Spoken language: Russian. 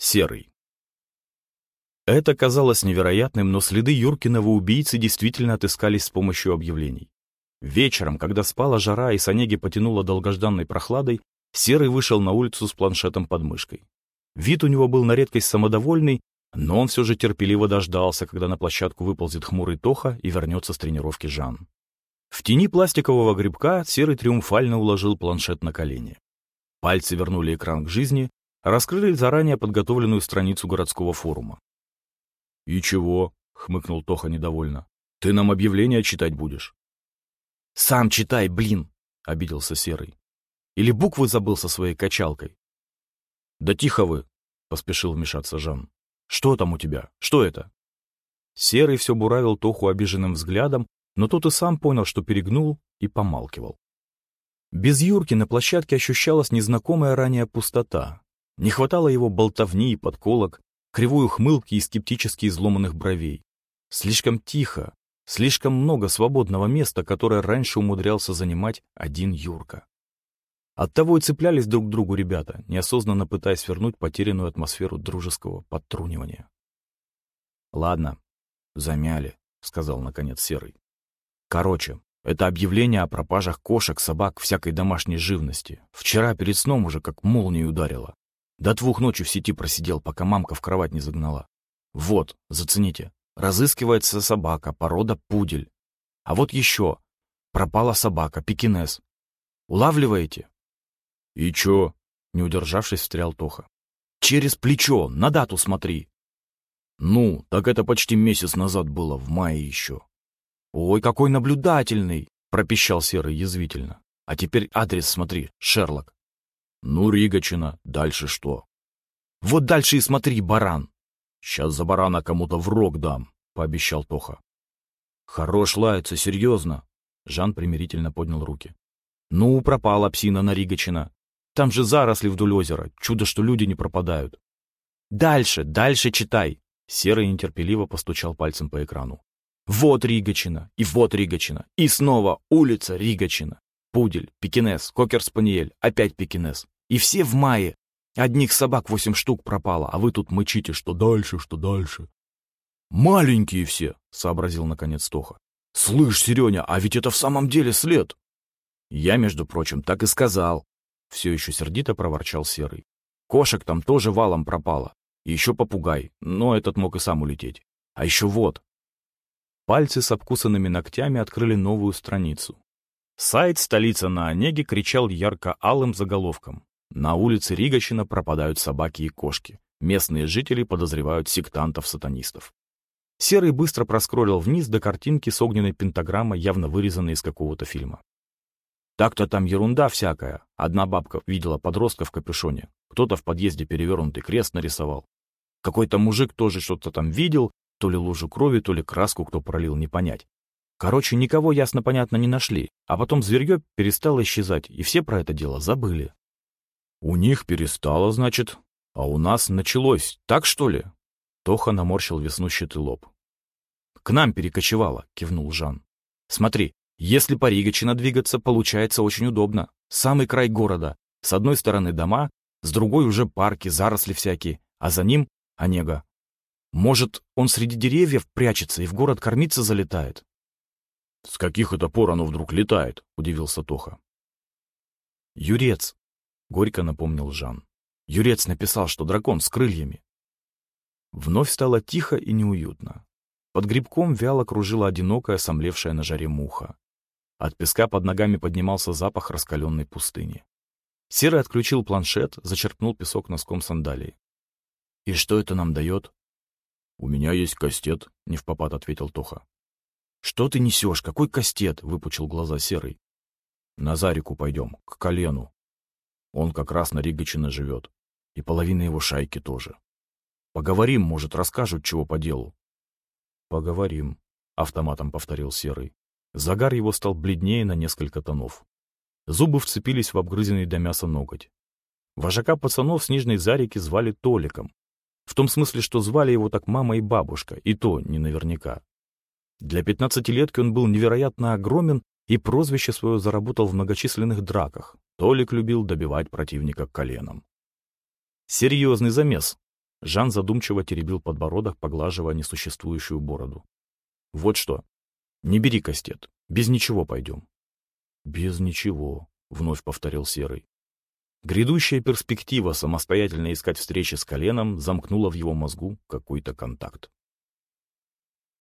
Серый. Это казалось невероятным, но следы Юркиного убийцы действительно отыскались с помощью объявлений. Вечером, когда спала жара и Санеги потянуло долгожданной прохладой, Серый вышел на улицу с планшетом под мышкой. Вид у него был на редкость самодовольный, но он все же терпеливо дождался, когда на площадку выползет хмурый Тоха и вернется с тренировки Жан. В тени пластикового грибка Серый триумфально уложил планшет на колени. Пальцы вернули экран к жизни, раскрыли заранее подготовленную страницу городского форума. «И чего?» — хмыкнул Тоха недовольно. «Ты нам объявление читать будешь?» «Сам читай, блин!» — обиделся Серый. «Или буквы забыл со своей качалкой?» «Да тихо вы!» — поспешил вмешаться Жан. «Что там у тебя? Что это?» Серый все буравил Тоху обиженным взглядом, но тот и сам понял, что перегнул, и помалкивал. Без Юрки на площадке ощущалась незнакомая ранее пустота. Не хватало его болтовни и подколок, кривой ухмылки и скептически изломанных бровей. Слишком тихо, слишком много свободного места, которое раньше умудрялся занимать один Юрка. Оттого и цеплялись друг к другу ребята, неосознанно пытаясь вернуть потерянную атмосферу дружеского подтрунивания. «Ладно, замяли», — сказал наконец Серый. «Короче, это объявление о пропажах кошек, собак, всякой домашней живности. Вчера перед сном уже как молнией ударило. До двух ночи в сети просидел, пока мамка в кровать не загнала. Вот, зацените. Разыскивается собака, порода пудель. А вот еще. Пропала собака, пекинес. Улавливаете? И чё? Не удержавшись, встрял Тоха. Через плечо, на дату смотри. Ну, так это почти месяц назад было, в мае еще. Ой, какой наблюдательный, пропищал Серый язвительно. А теперь адрес смотри, Шерлок. Ну, Ригачина, дальше что? Вот дальше и смотри, баран. Сейчас за барана кому-то в рог дам, пообещал Тоха. Хорош лается, серьезно. Жан примирительно поднял руки. Ну, пропала псина на Ригачина. Там же заросли вдоль озера. Чудо, что люди не пропадают. Дальше, дальше читай. Серый нетерпеливо постучал пальцем по экрану. Вот Ригачина, и вот Ригачина, и снова улица Ригачина. Пудель, пекинес, кокер-спаниель, опять пекинес. И все в мае. Одних собак восемь штук пропало, а вы тут мычите, что дальше, что дальше. «Маленькие все», — сообразил наконец Тоха. «Слышь, Сереня, а ведь это в самом деле след». «Я, между прочим, так и сказал», — все еще сердито проворчал Серый. «Кошек там тоже валом пропало. Еще попугай, но этот мог и сам улететь. А еще вот». Пальцы с обкусанными ногтями открыли новую страницу. Сайт «Столица на Онеге» кричал ярко-алым заголовком. На улице Ригачина пропадают собаки и кошки. Местные жители подозревают сектантов-сатанистов. Серый быстро проскроллил вниз до картинки с огненной пентаграммой, явно вырезанной из какого-то фильма. Так-то там ерунда всякая. Одна бабка видела подростка в капюшоне. Кто-то в подъезде перевернутый крест нарисовал. Какой-то мужик тоже что-то там видел, то ли лужу крови, то ли краску кто пролил, не понять. Короче, никого ясно-понятно не нашли, а потом зверье перестало исчезать, и все про это дело забыли. «У них перестало, значит, а у нас началось, так что ли?» Тоха наморщил веснущатый лоб. «К нам перекочевало», — кивнул Жан. «Смотри, если по Ригачино двигаться, получается очень удобно. Самый край города. С одной стороны дома, с другой уже парки, заросли всякие, а за ним — Онега. Может, он среди деревьев прячется и в город кормиться залетает?» «С каких это пор оно вдруг летает?» — удивился Тоха. «Юрец», — горько напомнил Жан. «Юрец написал, что дракон с крыльями». Вновь стало тихо и неуютно. Под грибком вяло кружила одинокая, сомлевшая на жаре муха. От песка под ногами поднимался запах раскаленной пустыни. Серый отключил планшет, зачерпнул песок носком сандалии. «И что это нам дает?» «У меня есть кастет», — не в попад ответил Тоха. «Что ты несешь? Какой кастет?» — выпучил глаза Серый. «На Зарику пойдем, к колену. Он как раз на Ригачина живет. И половина его шайки тоже. Поговорим, может, расскажут, чего по делу». «Поговорим», — автоматом повторил Серый. Загар его стал бледнее на несколько тонов. Зубы вцепились в обгрызенный до мяса ноготь. Вожака пацанов с Нижней Зарики звали Толиком. В том смысле, что звали его так мама и бабушка, и то не наверняка. Для пятнадцатилетки он был невероятно огромен и прозвище свое заработал в многочисленных драках. Толик любил добивать противника коленом. Серьезный замес. Жан задумчиво теребил подбородок, поглаживая несуществующую бороду. Вот что. Не бери кастет. Без ничего пойдем. Без ничего, вновь повторил Серый. Грядущая перспектива самостоятельно искать встречи с коленом замкнула в его мозгу какой-то контакт.